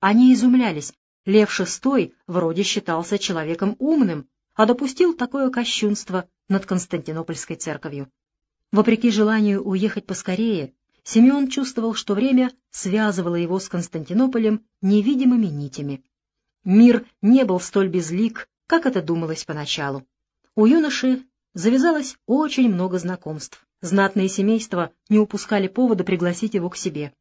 они изумлялись. Лев VI вроде считался человеком умным, а допустил такое кощунство над Константинопольской церковью. Вопреки желанию уехать поскорее, Симеон чувствовал, что время связывало его с Константинополем невидимыми нитями. Мир не был столь безлик, как это думалось поначалу. У юноши завязалось очень много знакомств. Знатные семейства не упускали повода пригласить его к себе.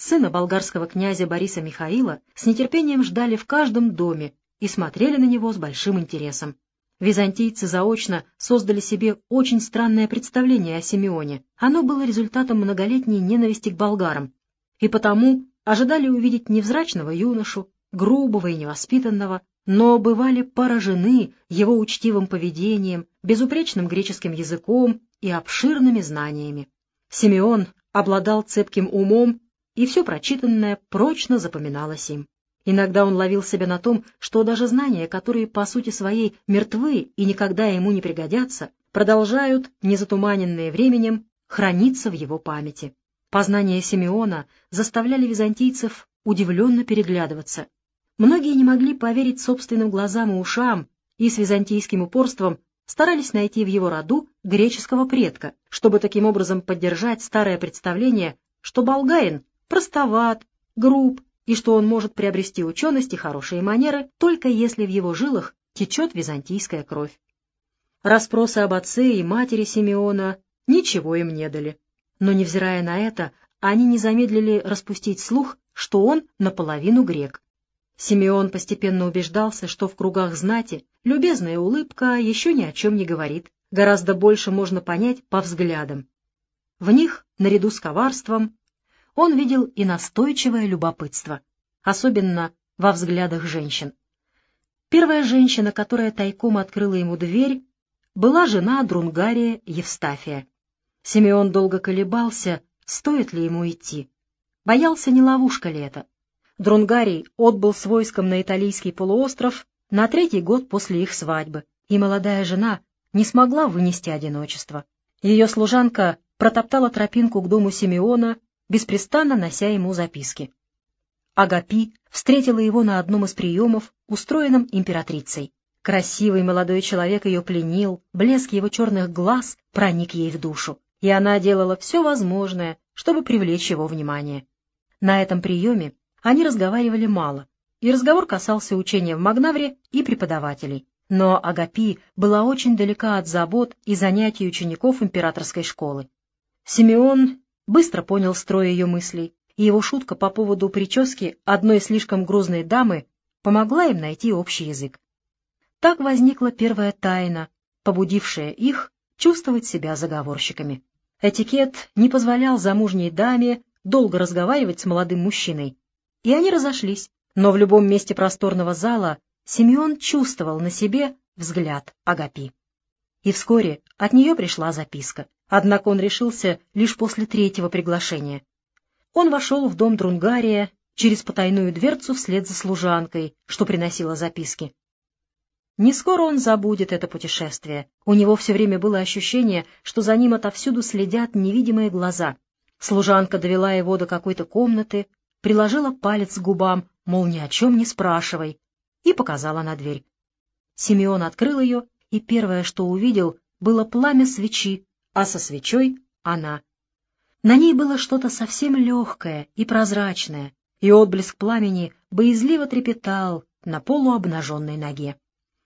Сына болгарского князя Бориса Михаила с нетерпением ждали в каждом доме и смотрели на него с большим интересом. Византийцы заочно создали себе очень странное представление о Симеоне. Оно было результатом многолетней ненависти к болгарам, и потому ожидали увидеть невзрачного юношу, грубого и невоспитанного, но бывали поражены его учтивым поведением, безупречным греческим языком и обширными знаниями. Симеон обладал цепким умом и все прочитанное прочно запоминалось им. Иногда он ловил себя на том, что даже знания, которые по сути своей мертвы и никогда ему не пригодятся, продолжают, незатуманенные временем, храниться в его памяти. Познания Симеона заставляли византийцев удивленно переглядываться. Многие не могли поверить собственным глазам и ушам, и с византийским упорством старались найти в его роду греческого предка, чтобы таким образом поддержать старое представление, что болгарин простоват, груб, и что он может приобрести ученость и хорошие манеры, только если в его жилах течет византийская кровь. Распросы об отце и матери Симеона ничего им не дали. Но, невзирая на это, они не замедлили распустить слух, что он наполовину грек. Симеон постепенно убеждался, что в кругах знати любезная улыбка еще ни о чем не говорит, гораздо больше можно понять по взглядам. В них, наряду с коварством, он видел и настойчивое любопытство, особенно во взглядах женщин. Первая женщина, которая тайком открыла ему дверь, была жена Друнгария Евстафия. Симеон долго колебался, стоит ли ему идти. Боялся, не ловушка ли это. Друнгарий отбыл с войском на Италийский полуостров на третий год после их свадьбы, и молодая жена не смогла вынести одиночество. Ее служанка протоптала тропинку к дому Симеона беспрестанно нося ему записки. Агапи встретила его на одном из приемов, устроенном императрицей. Красивый молодой человек ее пленил, блеск его черных глаз проник ей в душу, и она делала все возможное, чтобы привлечь его внимание. На этом приеме они разговаривали мало, и разговор касался учения в Магнавре и преподавателей. Но Агапи была очень далека от забот и занятий учеников императорской школы. Симеон быстро понял строй ее мыслей, и его шутка по поводу прически одной слишком грузной дамы помогла им найти общий язык. Так возникла первая тайна, побудившая их чувствовать себя заговорщиками. Этикет не позволял замужней даме долго разговаривать с молодым мужчиной, и они разошлись, но в любом месте просторного зала Симеон чувствовал на себе взгляд Агапи. И вскоре от нее пришла записка. Однако он решился лишь после третьего приглашения. Он вошел в дом Друнгария через потайную дверцу вслед за служанкой, что приносила записки. Не скоро он забудет это путешествие. У него все время было ощущение, что за ним отовсюду следят невидимые глаза. Служанка довела его до какой-то комнаты, приложила палец к губам, мол, ни о чем не спрашивай, и показала на дверь. Симеон открыл ее, и первое, что увидел, было пламя свечи, а со свечой — она. На ней было что-то совсем легкое и прозрачное, и отблеск пламени боязливо трепетал на полуобнаженной ноге.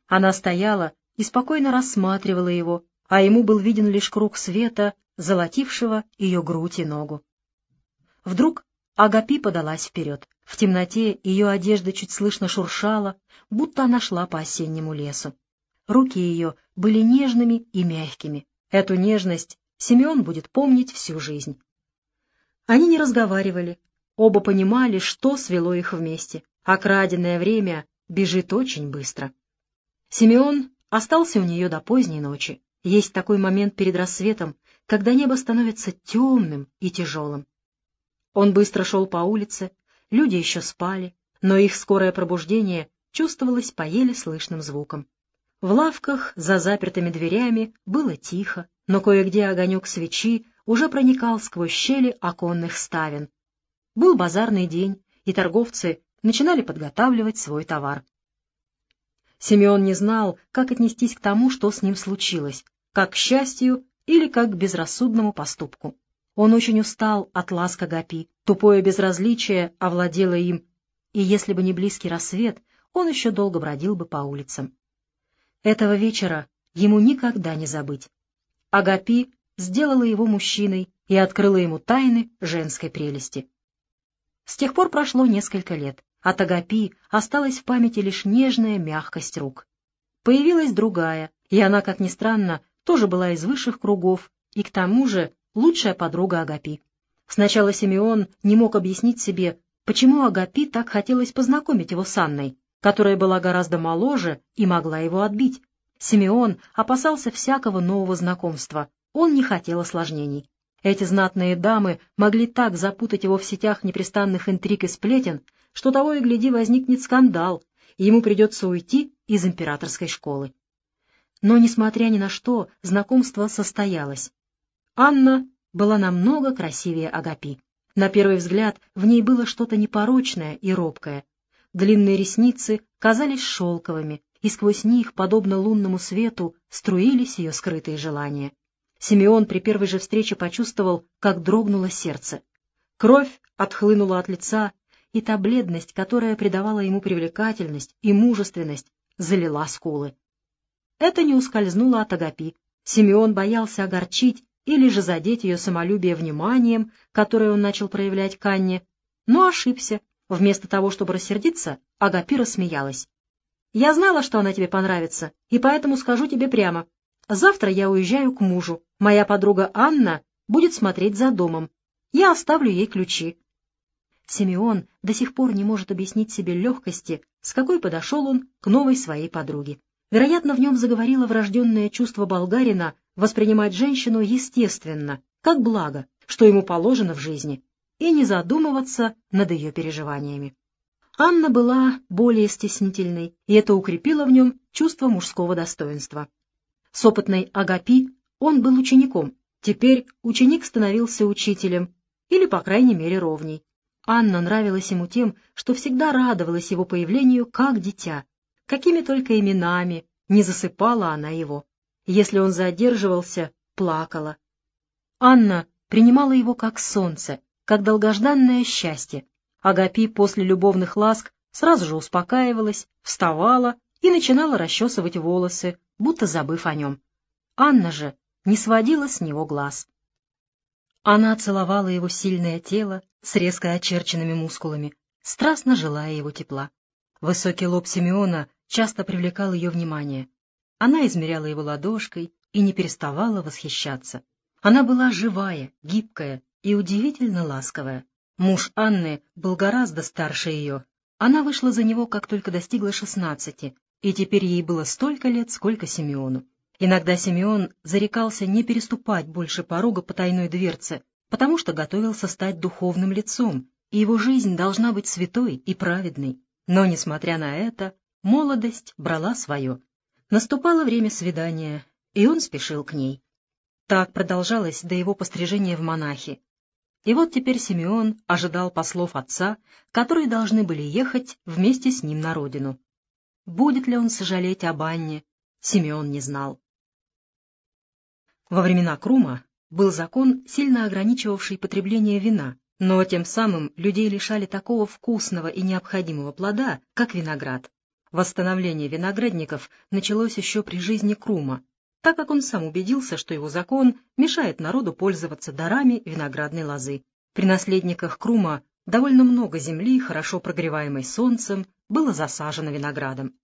Она стояла и спокойно рассматривала его, а ему был виден лишь круг света, золотившего ее грудь и ногу. Вдруг Агапи подалась вперед. В темноте ее одежда чуть слышно шуршала, будто она шла по осеннему лесу. Руки ее были нежными и мягкими, Эту нежность Семен будет помнить всю жизнь. Они не разговаривали, оба понимали, что свело их вместе, а краденное время бежит очень быстро. Симеон остался у нее до поздней ночи. Есть такой момент перед рассветом, когда небо становится темным и тяжелым. Он быстро шел по улице, люди еще спали, но их скорое пробуждение чувствовалось по еле слышным звукам. В лавках за запертыми дверями было тихо, но кое-где огонек свечи уже проникал сквозь щели оконных ставен. Был базарный день, и торговцы начинали подготавливать свой товар. Симеон не знал, как отнестись к тому, что с ним случилось, как к счастью или как к безрассудному поступку. Он очень устал от ласка Гапи, тупое безразличие овладело им, и если бы не близкий рассвет, он еще долго бродил бы по улицам. Этого вечера ему никогда не забыть. Агапи сделала его мужчиной и открыла ему тайны женской прелести. С тех пор прошло несколько лет. От Агапи осталась в памяти лишь нежная мягкость рук. Появилась другая, и она, как ни странно, тоже была из высших кругов, и к тому же лучшая подруга Агапи. Сначала Симеон не мог объяснить себе, почему Агапи так хотелось познакомить его с Анной, которая была гораздо моложе и могла его отбить. Симеон опасался всякого нового знакомства, он не хотел осложнений. Эти знатные дамы могли так запутать его в сетях непрестанных интриг и сплетен, что того и гляди возникнет скандал, и ему придется уйти из императорской школы. Но, несмотря ни на что, знакомство состоялось. Анна была намного красивее Агапи. На первый взгляд в ней было что-то непорочное и робкое. Длинные ресницы казались шелковыми, и сквозь них, подобно лунному свету, струились ее скрытые желания. Симеон при первой же встрече почувствовал, как дрогнуло сердце. Кровь отхлынула от лица, и та бледность, которая придавала ему привлекательность и мужественность, залила скулы. Это не ускользнуло от Агапи. Симеон боялся огорчить или же задеть ее самолюбие вниманием, которое он начал проявлять к Анне, но ошибся. Вместо того, чтобы рассердиться, Агапи рассмеялась. Я знала, что она тебе понравится, и поэтому скажу тебе прямо. Завтра я уезжаю к мужу. Моя подруга Анна будет смотреть за домом. Я оставлю ей ключи. Симеон до сих пор не может объяснить себе легкости, с какой подошел он к новой своей подруге. Вероятно, в нем заговорило врожденное чувство болгарина воспринимать женщину естественно, как благо, что ему положено в жизни, и не задумываться над ее переживаниями. Анна была более стеснительной, и это укрепило в нем чувство мужского достоинства. С опытной Агапи он был учеником, теперь ученик становился учителем, или, по крайней мере, ровней. Анна нравилась ему тем, что всегда радовалась его появлению как дитя. Какими только именами не засыпала она его. Если он задерживался, плакала. Анна принимала его как солнце, как долгожданное счастье, Агапи после любовных ласк сразу же успокаивалась, вставала и начинала расчесывать волосы, будто забыв о нем. Анна же не сводила с него глаз. Она целовала его сильное тело с резко очерченными мускулами, страстно желая его тепла. Высокий лоб Симеона часто привлекал ее внимание. Она измеряла его ладошкой и не переставала восхищаться. Она была живая, гибкая и удивительно ласковая. Муж Анны был гораздо старше ее. Она вышла за него, как только достигла шестнадцати, и теперь ей было столько лет, сколько Симеону. Иногда Симеон зарекался не переступать больше порога потайной дверцы, потому что готовился стать духовным лицом, и его жизнь должна быть святой и праведной. Но, несмотря на это, молодость брала свое. Наступало время свидания, и он спешил к ней. Так продолжалось до его пострижения в монахи, и вот теперь Симеон ожидал послов отца, которые должны были ехать вместе с ним на родину. Будет ли он сожалеть об Анне, Симеон не знал. Во времена Крума был закон, сильно ограничивавший потребление вина, но тем самым людей лишали такого вкусного и необходимого плода, как виноград. Восстановление виноградников началось еще при жизни Крума, так как он сам убедился, что его закон мешает народу пользоваться дарами виноградной лозы. При наследниках Крума довольно много земли, хорошо прогреваемой солнцем, было засажено виноградом.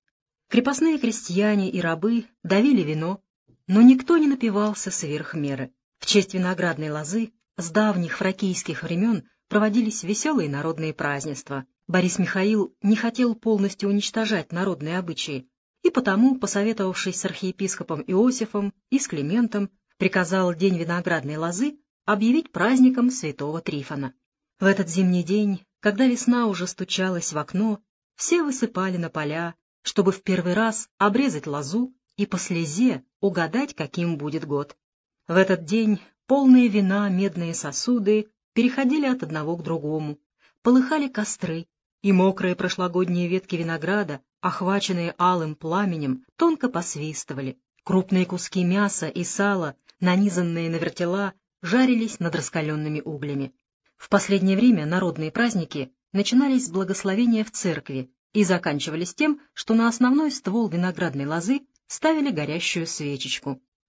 Крепостные крестьяне и рабы давили вино, но никто не напивался сверх меры. В честь виноградной лозы с давних фракийских времен проводились веселые народные празднества. Борис Михаил не хотел полностью уничтожать народные обычаи, и потому, посоветовавшись с архиепископом Иосифом и с Климентом, приказал День виноградной лозы объявить праздником святого Трифона. В этот зимний день, когда весна уже стучалась в окно, все высыпали на поля, чтобы в первый раз обрезать лозу и по слезе угадать, каким будет год. В этот день полные вина медные сосуды переходили от одного к другому, полыхали костры, и мокрые прошлогодние ветки винограда, охваченные алым пламенем, тонко посвистывали. Крупные куски мяса и сала, нанизанные на вертела, жарились над раскаленными углями. В последнее время народные праздники начинались с благословения в церкви и заканчивались тем, что на основной ствол виноградной лозы ставили горящую свечечку.